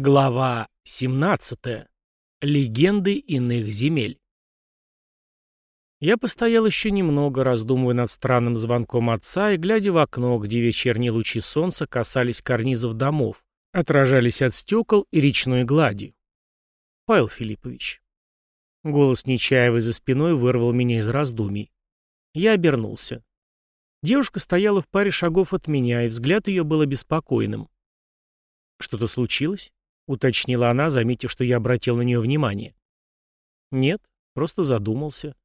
Глава 17. Легенды иных земель. Я постоял еще немного, раздумывая над странным звонком отца и глядя в окно, где вечерние лучи солнца касались карнизов домов, отражались от стекол и речной глади. Павел Филиппович. Голос Нечаевой за спиной вырвал меня из раздумий. Я обернулся. Девушка стояла в паре шагов от меня, и взгляд ее был обеспокоенным. Что-то случилось? Уточнила она, заметив, что я обратил на нее внимание. Нет, просто задумался.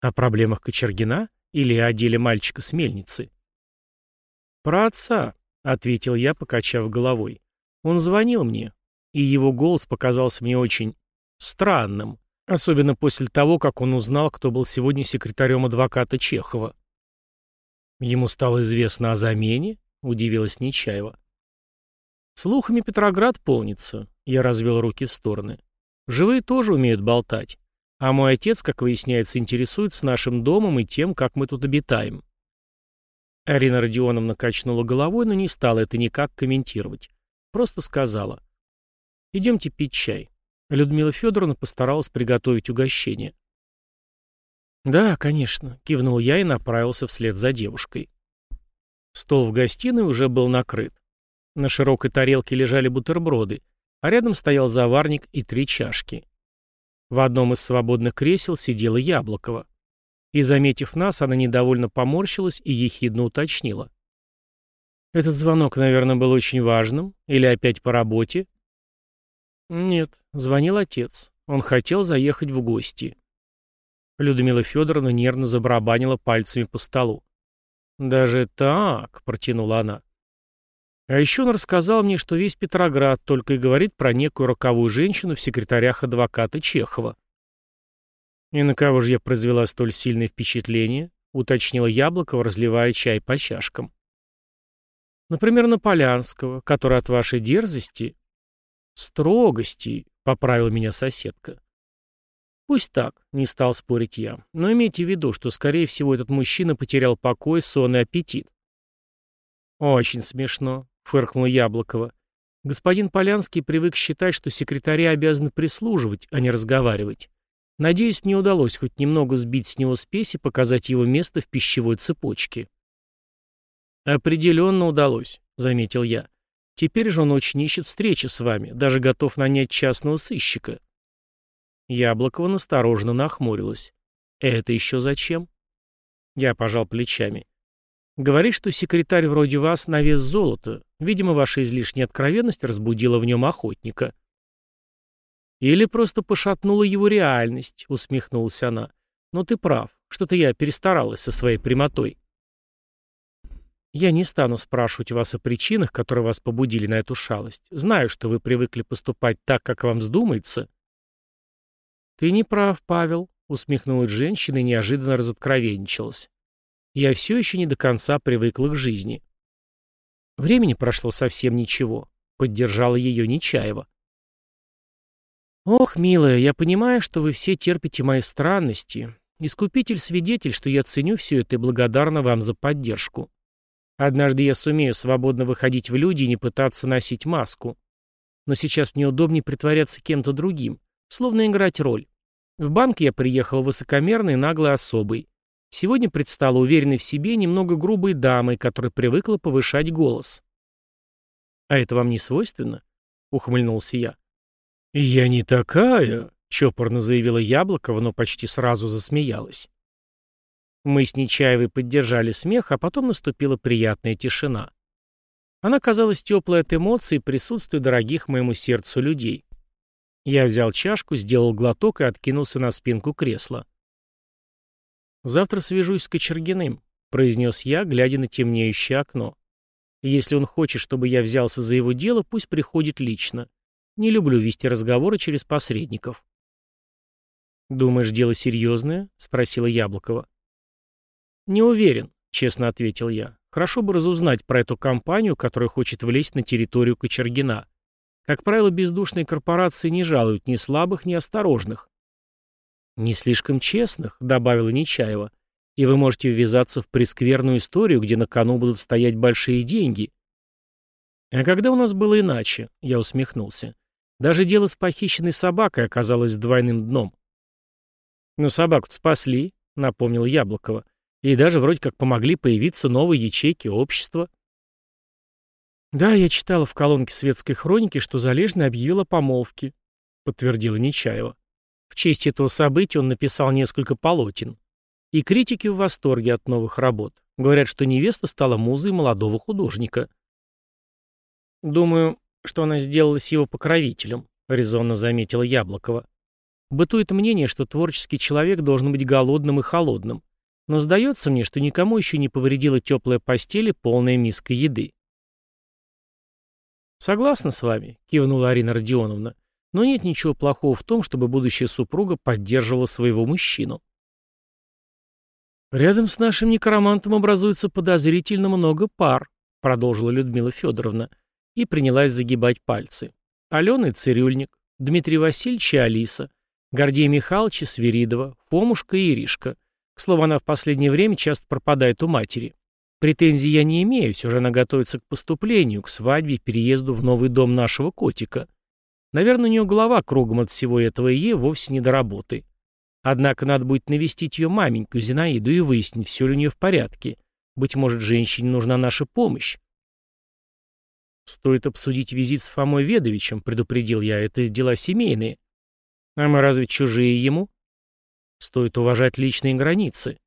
О проблемах Кочергина или о деле мальчика с мельницы? Про отца, ответил я, покачав головой. Он звонил мне, и его голос показался мне очень странным, особенно после того, как он узнал, кто был сегодня секретарем адвоката Чехова. Ему стало известно о замене, удивилась Нечаева. Слухами Петроград полнится. Я развел руки в стороны. Живые тоже умеют болтать. А мой отец, как выясняется, интересуется нашим домом и тем, как мы тут обитаем. Арина Родионовна качнула головой, но не стала это никак комментировать. Просто сказала. «Идемте пить чай». Людмила Федоровна постаралась приготовить угощение. «Да, конечно», — кивнул я и направился вслед за девушкой. Стол в гостиной уже был накрыт. На широкой тарелке лежали бутерброды, а рядом стоял заварник и три чашки. В одном из свободных кресел сидела Яблокова. И, заметив нас, она недовольно поморщилась и ехидно уточнила. «Этот звонок, наверное, был очень важным? Или опять по работе?» «Нет», — звонил отец. Он хотел заехать в гости. Людмила Федоровна нервно забарабанила пальцами по столу. «Даже так», — протянула она. А еще он рассказал мне, что весь Петроград только и говорит про некую роковую женщину в секретарях адвоката Чехова. «И на кого же я произвела столь сильное впечатление?» — уточнила Яблокова, разливая чай по чашкам. «Например, на Полянского, который от вашей дерзости...» «Строгости», — поправила меня соседка. «Пусть так», — не стал спорить я, «но имейте в виду, что, скорее всего, этот мужчина потерял покой, сон и аппетит». «Очень смешно», фыркнула Яблокова. Господин Полянский привык считать, что секретари обязаны прислуживать, а не разговаривать. Надеюсь, мне удалось хоть немного сбить с него спесь и показать его место в пищевой цепочке. «Определенно удалось», — заметил я. «Теперь же он очень ищет встречи с вами, даже готов нанять частного сыщика». Яблокова настороженно нахмурилась. «Это еще зачем?» Я пожал плечами. Говорит, что секретарь вроде вас на вес золота. Видимо, ваша излишняя откровенность разбудила в нем охотника. Или просто пошатнула его реальность, усмехнулась она. Но ты прав, что-то я перестаралась со своей прямотой. Я не стану спрашивать вас о причинах, которые вас побудили на эту шалость. Знаю, что вы привыкли поступать так, как вам вздумается. Ты не прав, Павел, усмехнулась женщина и неожиданно разоткровенничалась. Я все еще не до конца привыкла к жизни. Времени прошло совсем ничего. Поддержала ее Нечаева. «Ох, милая, я понимаю, что вы все терпите мои странности. Искупитель-свидетель, что я ценю все это и благодарна вам за поддержку. Однажды я сумею свободно выходить в люди и не пытаться носить маску. Но сейчас мне удобнее притворяться кем-то другим, словно играть роль. В банк я приехал высокомерной наглой особой. Сегодня предстала уверенной в себе немного грубой дамой, которая привыкла повышать голос. «А это вам не свойственно?» — ухмыльнулся я. «Я не такая», — чопорно заявила Яблокова, но почти сразу засмеялась. Мы с Нечаевой поддержали смех, а потом наступила приятная тишина. Она казалась теплой от эмоций и присутствия дорогих моему сердцу людей. Я взял чашку, сделал глоток и откинулся на спинку кресла. «Завтра свяжусь с Кочергиным», — произнес я, глядя на темнеющее окно. «Если он хочет, чтобы я взялся за его дело, пусть приходит лично. Не люблю вести разговоры через посредников». «Думаешь, дело серьезное?» — спросила Яблокова. «Не уверен», — честно ответил я. «Хорошо бы разузнать про эту компанию, которая хочет влезть на территорию Кочергина. Как правило, бездушные корпорации не жалуют ни слабых, ни осторожных. «Не слишком честных», — добавила Нечаева. «И вы можете ввязаться в прескверную историю, где на кону будут стоять большие деньги». А когда у нас было иначе, я усмехнулся. Даже дело с похищенной собакой оказалось двойным дном. «Ну, собаку спасли», — напомнил Яблокова. «И даже вроде как помогли появиться новые ячейки общества». «Да, я читала в колонке светской хроники, что Залежный объявил о помолвке», — подтвердила Нечаева. В честь этого события он написал несколько полотен. И критики в восторге от новых работ. Говорят, что невеста стала музой молодого художника. «Думаю, что она сделалась его покровителем», — резонно заметила Яблокова. «Бытует мнение, что творческий человек должен быть голодным и холодным. Но сдается мне, что никому еще не повредила теплая постель и полная миска еды». «Согласна с вами», — кивнула Арина Родионовна. «Но нет ничего плохого в том, чтобы будущая супруга поддерживала своего мужчину». «Рядом с нашим некромантом образуется подозрительно много пар», — продолжила Людмила Федоровна и принялась загибать пальцы. Алена и Цирюльник, Дмитрий Васильевич и Алиса, Гордей Михайлович и Свиридова, Фомушка и Иришка. К слову, она в последнее время часто пропадает у матери. Претензий я не имею, все же она готовится к поступлению, к свадьбе, переезду в новый дом нашего котика. Наверное, у нее голова кругом от всего этого и ей вовсе не до работы. Однако надо будет навестить ее маменьку Зинаиду и выяснить, все ли у нее в порядке. Быть может, женщине нужна наша помощь. «Стоит обсудить визит с Фомой Ведовичем», — предупредил я, — «это дела семейные». «А мы разве чужие ему?» «Стоит уважать личные границы».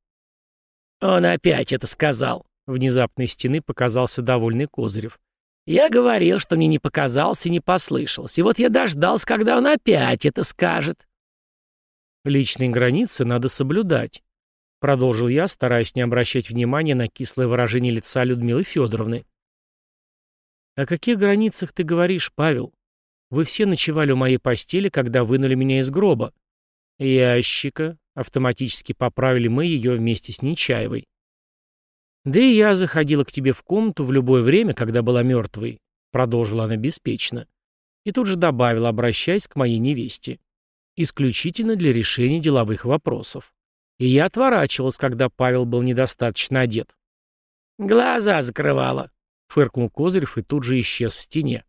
«Он опять это сказал», — внезапно из стены показался довольный Козырев. «Я говорил, что мне не показался и не послышался, и вот я дождался, когда он опять это скажет». «Личные границы надо соблюдать», — продолжил я, стараясь не обращать внимания на кислое выражение лица Людмилы Федоровны. «О каких границах ты говоришь, Павел? Вы все ночевали у моей постели, когда вынули меня из гроба. Ящика. Автоматически поправили мы ее вместе с Нечаевой. Да и я заходила к тебе в комнату в любое время, когда была мертвой, продолжила она беспечно. И тут же добавила, обращаясь к моей невесте. Исключительно для решения деловых вопросов. И я отворачивалась, когда Павел был недостаточно одет. «Глаза закрывала», Фыркнул Козырев и тут же исчез в стене.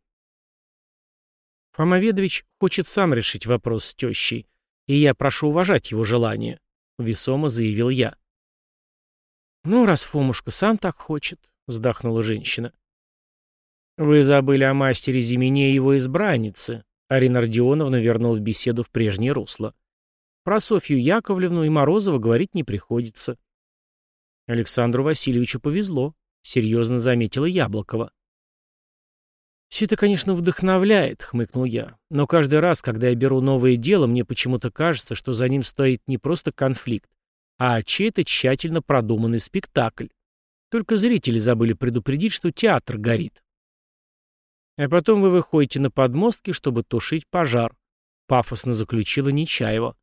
Фомоведович хочет сам решить вопрос с тещей, и я прошу уважать его желание, — весомо заявил я. «Ну, раз Фомушка сам так хочет», — вздохнула женщина. «Вы забыли о мастере Зимине и его избраннице», — Арина Родионовна вернула беседу в прежнее русло. «Про Софью Яковлевну и Морозова говорить не приходится». Александру Васильевичу повезло. — серьезно заметила Яблокова. «Все это, конечно, вдохновляет», — хмыкнул я. «Но каждый раз, когда я беру новое дело, мне почему-то кажется, что за ним стоит не просто конфликт, а чей-то тщательно продуманный спектакль. Только зрители забыли предупредить, что театр горит. А потом вы выходите на подмостки, чтобы тушить пожар», — пафосно заключила Нечаева.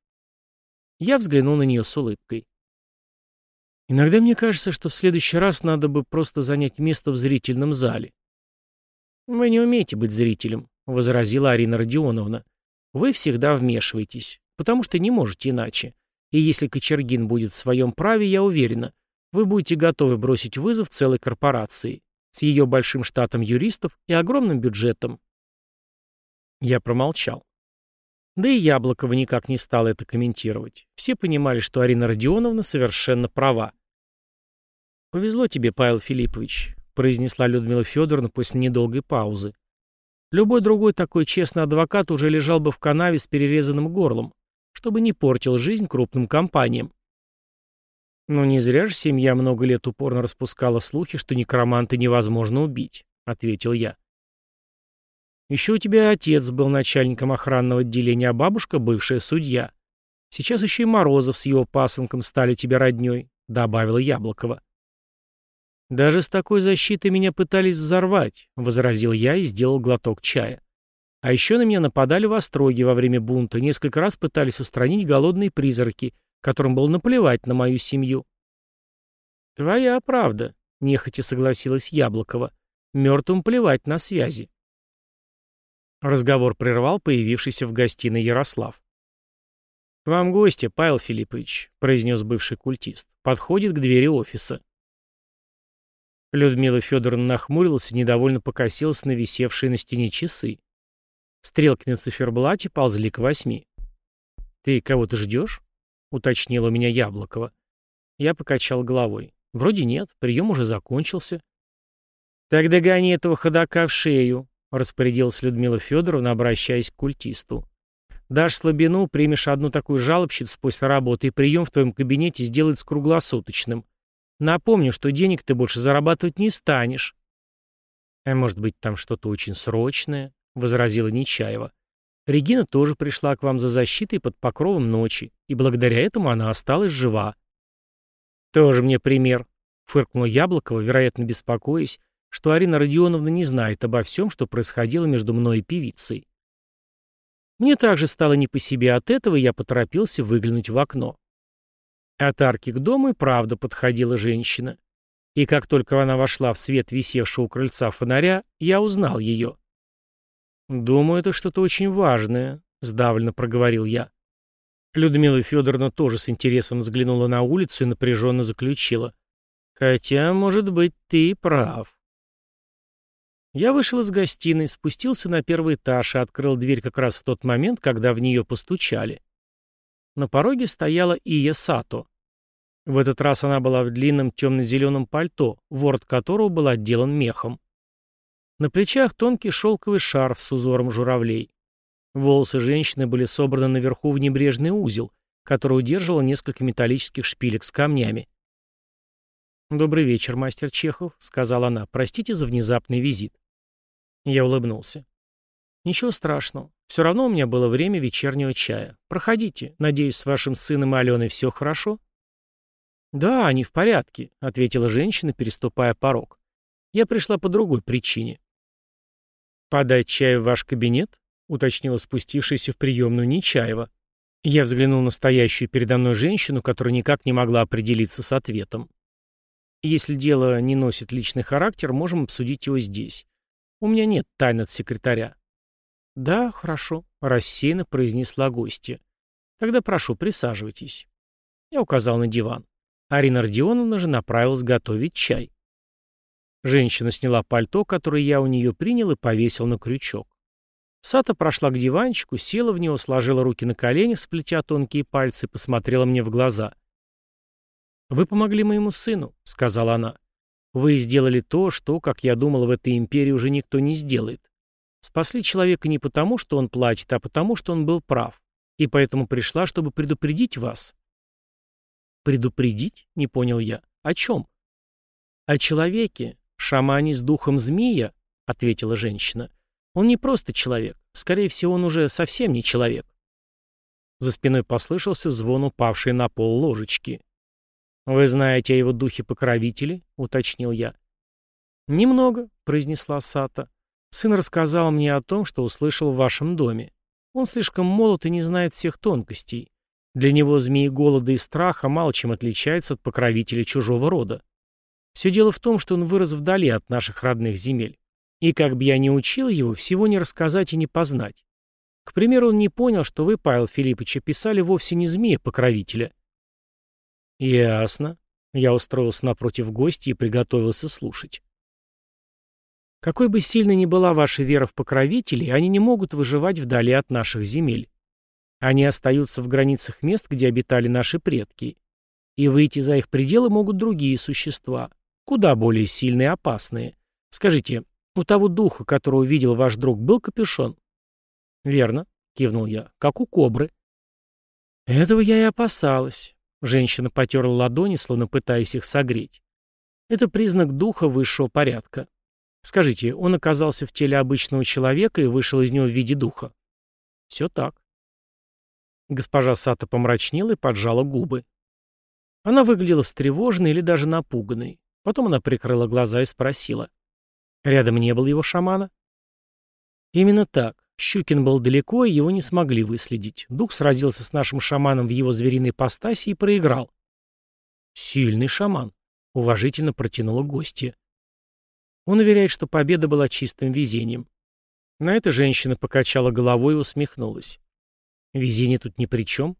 Я взглянул на нее с улыбкой. Иногда мне кажется, что в следующий раз надо бы просто занять место в зрительном зале. «Вы не умеете быть зрителем», — возразила Арина Родионовна. «Вы всегда вмешиваетесь, потому что не можете иначе. И если Кочергин будет в своем праве, я уверена, вы будете готовы бросить вызов целой корпорации с ее большим штатом юристов и огромным бюджетом». Я промолчал. Да и Яблокова никак не стала это комментировать. Все понимали, что Арина Родионовна совершенно права. «Повезло тебе, Павел Филиппович», — произнесла Людмила Федоровна после недолгой паузы. «Любой другой такой честный адвокат уже лежал бы в канаве с перерезанным горлом, чтобы не портил жизнь крупным компаниям». «Ну не зря же семья много лет упорно распускала слухи, что некроманта невозможно убить», — ответил я. Еще у тебя отец был начальником охранного отделения, а бабушка — бывшая судья. Сейчас еще и Морозов с его пасынком стали тебе родней», — добавила Яблокова. «Даже с такой защитой меня пытались взорвать», — возразил я и сделал глоток чая. А еще на меня нападали в Остроге во время бунта, несколько раз пытались устранить голодные призраки, которым было наплевать на мою семью. «Твоя правда», — нехотя согласилась Яблокова. «Мертвым плевать на связи». Разговор прервал появившийся в гостиной Ярослав. «К вам гости, Павел Филиппович», — произнес бывший культист. «Подходит к двери офиса». Людмила Федоровна нахмурилась и недовольно покосилась на висевшие на стене часы. Стрелки на циферблате ползли к восьми. «Ты кого-то ждешь?» — уточнила у меня Яблокова. Я покачал головой. «Вроде нет, прием уже закончился». «Тогда гони этого ходока в шею», — распорядилась Людмила Федоровна, обращаясь к культисту. «Дашь слабину, примешь одну такую жалобщицу после работы, и прием в твоем кабинете сделается круглосуточным. Напомню, что денег ты больше зарабатывать не станешь». «А может быть, там что-то очень срочное?» — возразила Нечаева. «Регина тоже пришла к вам за защитой под покровом ночи, и благодаря этому она осталась жива». «Тоже мне пример», — фыркнула Яблокова, вероятно, беспокоясь, что Арина Родионовна не знает обо всем, что происходило между мной и певицей. Мне также стало не по себе от этого, и я поторопился выглянуть в окно. От арки к дому и правда подходила женщина. И как только она вошла в свет висевшего у крыльца фонаря, я узнал ее. «Думаю, это что-то очень важное», — сдавленно проговорил я. Людмила Федоровна тоже с интересом взглянула на улицу и напряженно заключила. «Хотя, может быть, ты прав». Я вышел из гостиной, спустился на первый этаж и открыл дверь как раз в тот момент, когда в нее постучали. На пороге стояла Ия Сато. В этот раз она была в длинном темно-зеленом пальто, ворот которого был отделан мехом. На плечах тонкий шелковый шарф с узором журавлей. Волосы женщины были собраны наверху в небрежный узел, который удерживал несколько металлических шпилек с камнями. «Добрый вечер, мастер Чехов», — сказала она. «Простите за внезапный визит». Я улыбнулся. «Ничего страшного. Все равно у меня было время вечернего чая. Проходите. Надеюсь, с вашим сыном и Аленой все хорошо?» «Да, они в порядке», — ответила женщина, переступая порог. «Я пришла по другой причине». «Подать чай в ваш кабинет?» — уточнила спустившаяся в приемную Нечаева. Я взглянул на стоящую передо мной женщину, которая никак не могла определиться с ответом. «Если дело не носит личный характер, можем обсудить его здесь. У меня нет тайн от секретаря. «Да, хорошо», — рассеянно произнесла гостья. «Тогда прошу, присаживайтесь». Я указал на диван. Арина Родионовна же направилась готовить чай. Женщина сняла пальто, которое я у нее принял, и повесил на крючок. Сата прошла к диванчику, села в него, сложила руки на коленях, сплетя тонкие пальцы, и посмотрела мне в глаза. «Вы помогли моему сыну», — сказала она. «Вы сделали то, что, как я думал, в этой империи уже никто не сделает. Спасли человека не потому, что он платит, а потому, что он был прав. И поэтому пришла, чтобы предупредить вас. Предупредить? Не понял я. О чем? О человеке, шамане с духом змея, ответила женщина. Он не просто человек. Скорее всего, он уже совсем не человек. За спиной послышался звон упавшей на пол ложечки. «Вы знаете о его духе-покровителе?» — уточнил я. «Немного», — произнесла Сата. Сын рассказал мне о том, что услышал в вашем доме. Он слишком молод и не знает всех тонкостей. Для него змеи голода и страха мало чем отличаются от покровителя чужого рода. Все дело в том, что он вырос вдали от наших родных земель. И как бы я ни учил его, всего не рассказать и не познать. К примеру, он не понял, что вы, Павел Филиппович, писали вовсе не змея-покровителя. Ясно. Я устроился напротив гостя и приготовился слушать. Какой бы сильной ни была ваша вера в покровителей, они не могут выживать вдали от наших земель. Они остаются в границах мест, где обитали наши предки. И выйти за их пределы могут другие существа, куда более сильные и опасные. Скажите, у того духа, которого видел ваш друг, был капюшон? Верно, кивнул я, как у кобры. Этого я и опасалась. Женщина потерла ладони, словно пытаясь их согреть. Это признак духа высшего порядка. Скажите, он оказался в теле обычного человека и вышел из него в виде духа? Все так. Госпожа Сата помрачнела и поджала губы. Она выглядела встревоженной или даже напуганной. Потом она прикрыла глаза и спросила. Рядом не было его шамана? Именно так. Щукин был далеко, и его не смогли выследить. Дух сразился с нашим шаманом в его звериной постаси и проиграл. Сильный шаман. Уважительно протянула гостья. Он уверяет, что победа была чистым везением. На это женщина покачала головой и усмехнулась. Везение тут ни при чем.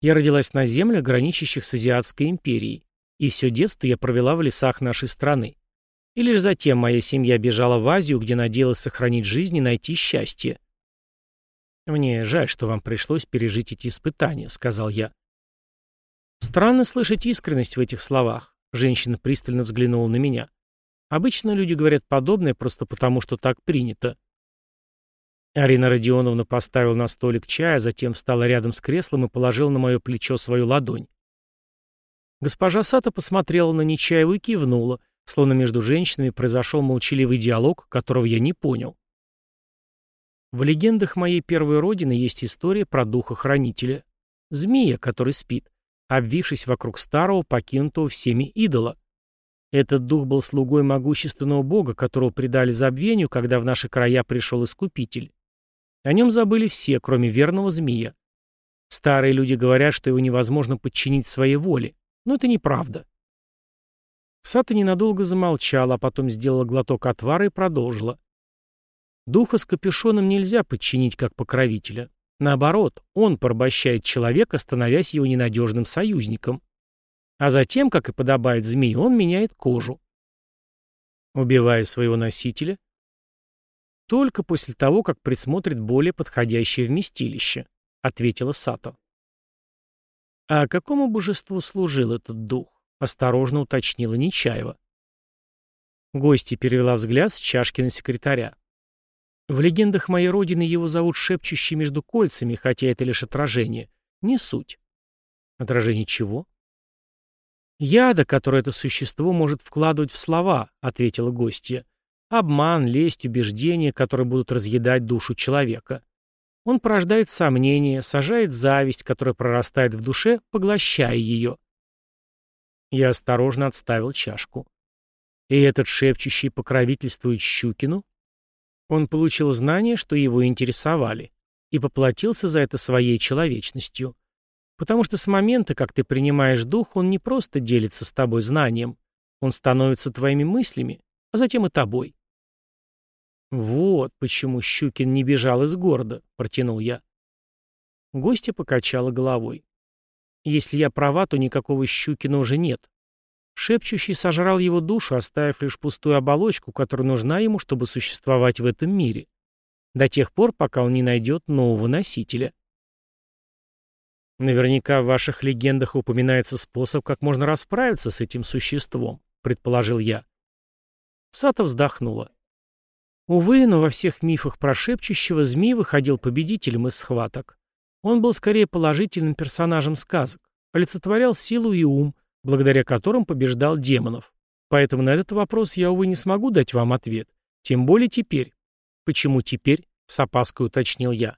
Я родилась на землях, граничащих с Азиатской империей, и все детство я провела в лесах нашей страны. Или же затем моя семья бежала в Азию, где надеялась сохранить жизнь и найти счастье? «Мне жаль, что вам пришлось пережить эти испытания», — сказал я. Странно слышать искренность в этих словах. Женщина пристально взглянула на меня. Обычно люди говорят подобное просто потому, что так принято. Арина Родионовна поставила на столик чая, а затем встала рядом с креслом и положила на мое плечо свою ладонь. Госпожа Сата посмотрела на Нечаеву и кивнула, словно между женщинами произошел молчаливый диалог, которого я не понял. В легендах моей первой родины есть история про духа-хранителя. Змея, который спит, обвившись вокруг старого, покинутого всеми идола. Этот дух был слугой могущественного бога, которого предали забвению, когда в наши края пришел Искупитель. О нем забыли все, кроме верного змея. Старые люди говорят, что его невозможно подчинить своей воле, но это неправда. Сата ненадолго замолчала, а потом сделала глоток отвара и продолжила. Духа с капюшоном нельзя подчинить как покровителя. Наоборот, он порабощает человека, становясь его ненадежным союзником. А затем, как и подобает змею, он меняет кожу. Убивая своего носителя? Только после того, как присмотрит более подходящее вместилище, ответила Сато. А какому божеству служил этот дух? Осторожно уточнила Нечаева. Гостья перевела взгляд с чашки на секретаря. В легендах моей родины его зовут шепчущий между кольцами, хотя это лишь отражение. Не суть. Отражение чего? «Яда, который это существо может вкладывать в слова», — ответила гостья. «Обман, лесть, убеждения, которые будут разъедать душу человека. Он порождает сомнения, сажает зависть, которая прорастает в душе, поглощая ее». Я осторожно отставил чашку. «И этот шепчущий покровительствует Щукину?» Он получил знания, что его интересовали, и поплатился за это своей человечностью. Потому что с момента, как ты принимаешь дух, он не просто делится с тобой знанием, он становится твоими мыслями, а затем и тобой. «Вот почему Щукин не бежал из города», — протянул я. Гостья покачала головой. «Если я права, то никакого Щукина уже нет. Шепчущий сожрал его душу, оставив лишь пустую оболочку, которая нужна ему, чтобы существовать в этом мире. До тех пор, пока он не найдет нового носителя. Наверняка в ваших легендах упоминается способ, как можно расправиться с этим существом, предположил я. Сата вздохнула. Увы, но во всех мифах про шепчущего змей выходил победителем из схваток. Он был скорее положительным персонажем сказок, олицетворял силу и ум, благодаря которым побеждал демонов. Поэтому на этот вопрос я, увы, не смогу дать вам ответ. Тем более теперь. Почему теперь? С опаской уточнил я.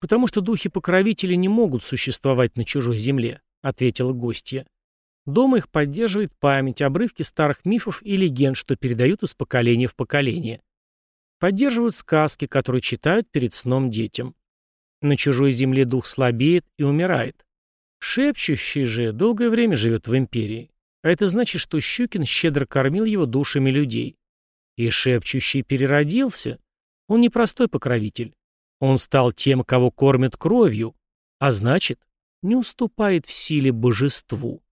«Потому что духи-покровители не могут существовать на чужой земле», — ответила гостья. «Дома их поддерживает память, обрывки старых мифов и легенд, что передают из поколения в поколение. Поддерживают сказки, которые читают перед сном детям. На чужой земле дух слабеет и умирает. Шепчущий же долгое время живет в империи. А это значит, что Щукин щедро кормил его душами людей. И шепчущий переродился. Он не простой покровитель. Он стал тем, кого кормят кровью, а значит, не уступает в силе божеству.